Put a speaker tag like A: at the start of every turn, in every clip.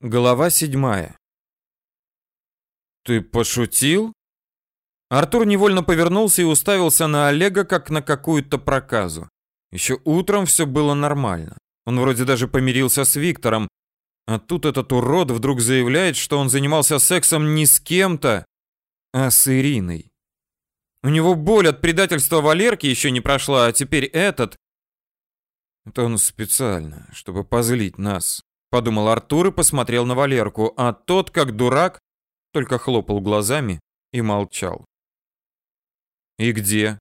A: Глава седьмая. «Ты пошутил?» Артур невольно повернулся и уставился на Олега, как на какую-то проказу. Еще утром все было нормально. Он вроде даже помирился с Виктором. А тут этот урод вдруг заявляет, что он занимался сексом не с кем-то, а с Ириной. У него боль от предательства Валерки еще не прошла, а теперь этот... Это он специально, чтобы позлить нас, Подумал Артур и посмотрел на Валерку, а тот, как дурак, только хлопал глазами и молчал. «И где?»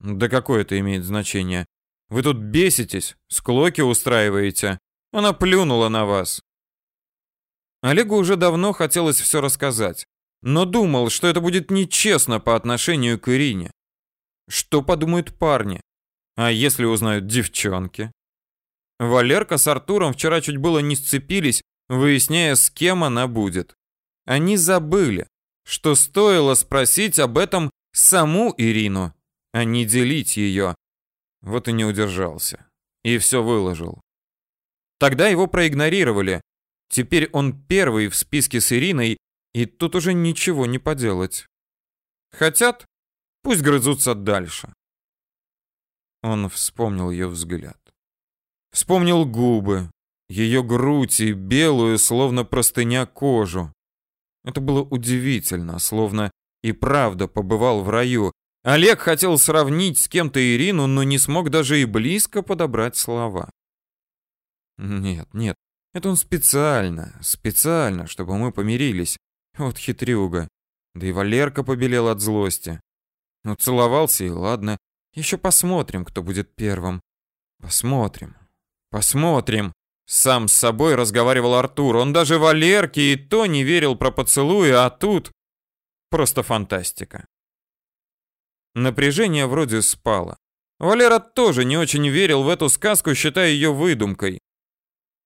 A: «Да какое это имеет значение? Вы тут беситесь, склоки устраиваете. Она плюнула на вас». Олегу уже давно хотелось все рассказать, но думал, что это будет нечестно по отношению к Ирине. Что подумают парни? А если узнают девчонки? Валерка с Артуром вчера чуть было не сцепились, выясняя, с кем она будет. Они забыли, что стоило спросить об этом саму Ирину, а не делить ее. Вот и не удержался. И все выложил. Тогда его проигнорировали. Теперь он первый в списке с Ириной, и тут уже ничего не поделать. Хотят? Пусть грызутся дальше. Он вспомнил ее взгляд. Вспомнил губы, ее грудь и белую, словно простыня, кожу. Это было удивительно, словно и правда побывал в раю. Олег хотел сравнить с кем-то Ирину, но не смог даже и близко подобрать слова. Нет, нет, это он специально, специально, чтобы мы помирились. Вот хитрюга. Да и Валерка побелел от злости. Ну, целовался и ладно. Еще посмотрим, кто будет первым. Посмотрим. Посмотрим. Сам с собой разговаривал Артур. Он даже Валерке и то не верил про поцелуи, а тут просто фантастика. Напряжение вроде спало. Валера тоже не очень верил в эту сказку, считая ее выдумкой.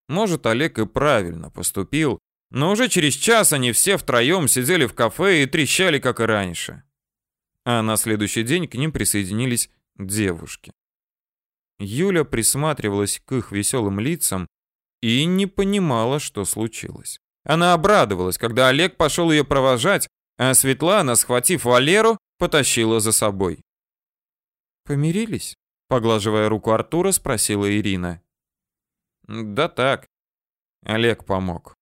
A: Может, Олег и правильно поступил, но уже через час они все втроем сидели в кафе и трещали, как и раньше. А на следующий день к ним присоединились девушки. Юля присматривалась к их веселым лицам и не понимала, что случилось. Она обрадовалась, когда Олег пошел ее провожать, а Светлана, схватив Валеру, потащила за собой. «Помирились?» — поглаживая руку Артура, спросила Ирина. «Да так». Олег помог.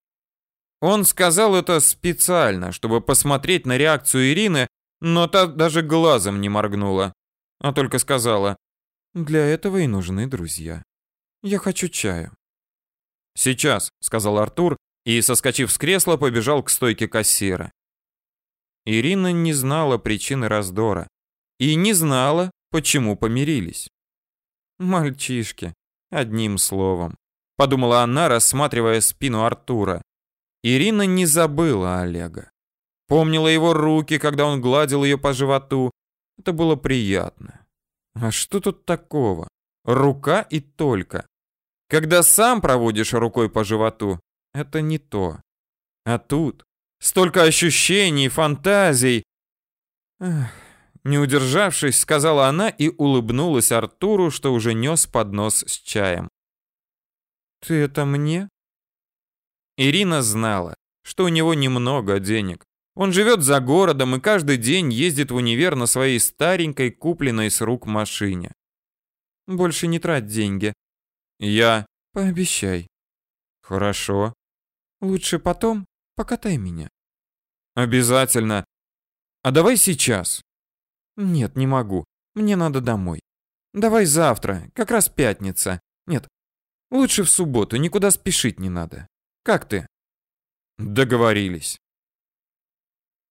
A: Он сказал это специально, чтобы посмотреть на реакцию Ирины, но та даже глазом не моргнула, а только сказала для этого и нужны друзья. Я хочу чаю. Сейчас, сказал Артур и, соскочив с кресла, побежал к стойке кассира. Ирина не знала причины раздора и не знала, почему помирились. Мальчишки, одним словом, подумала она, рассматривая спину Артура. Ирина не забыла Олега. Помнила его руки, когда он гладил ее по животу. Это было приятно. А что тут такого? Рука и только. Когда сам проводишь рукой по животу, это не то. А тут столько ощущений, фантазий. Эх, не удержавшись, сказала она и улыбнулась Артуру, что уже нес поднос с чаем. Ты это мне? Ирина знала, что у него немного денег. Он живет за городом и каждый день ездит в универ на своей старенькой, купленной с рук машине. Больше не трать деньги. Я... Пообещай. Хорошо. Лучше потом покатай меня. Обязательно. А давай сейчас. Нет, не могу. Мне надо домой. Давай завтра, как раз пятница. Нет, лучше в субботу, никуда спешить не надо. Как ты? Договорились.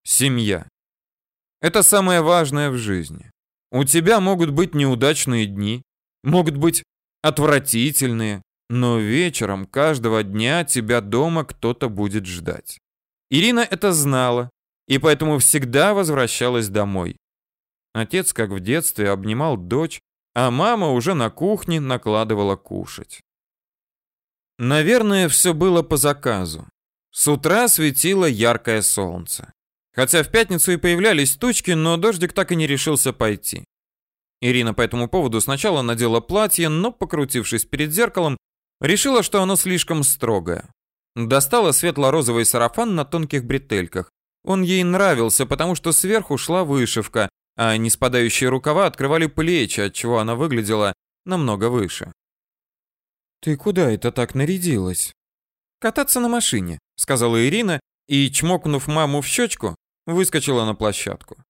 A: Семья. Это самое важное в жизни. У тебя могут быть неудачные дни, могут быть отвратительные, но вечером каждого дня тебя дома кто-то будет ждать. Ирина это знала и поэтому всегда возвращалась домой. Отец, как в детстве, обнимал дочь, а мама уже на кухне накладывала кушать. Наверное, все было по заказу. С утра светило яркое солнце. Хотя в пятницу и появлялись тучки, но дождик так и не решился пойти. Ирина по этому поводу сначала надела платье, но, покрутившись перед зеркалом, решила, что оно слишком строгое. Достала светло-розовый сарафан на тонких бретельках. Он ей нравился, потому что сверху шла вышивка, а не спадающие рукава открывали плечи, отчего она выглядела намного выше. «Ты куда это так нарядилась?» «Кататься на машине», — сказала Ирина и, чмокнув маму в щечку, выскочила на площадку.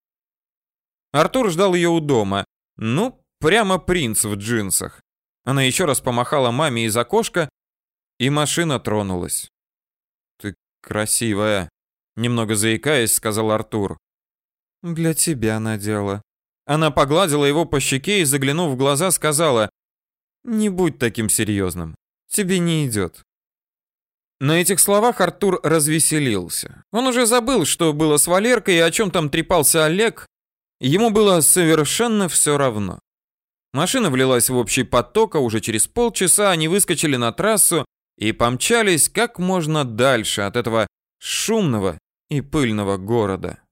A: Артур ждал ее у дома. Ну, прямо принц в джинсах. Она еще раз помахала маме из окошка, и машина тронулась. «Ты красивая», — немного заикаясь, сказал Артур. «Для тебя надела». Она погладила его по щеке и, заглянув в глаза, сказала, «Не будь таким серьезным. Тебе не идет». На этих словах Артур развеселился. Он уже забыл, что было с Валеркой и о чем там трепался Олег. Ему было совершенно все равно. Машина влилась в общий поток, а уже через полчаса они выскочили на трассу и помчались как можно дальше от этого шумного и пыльного города.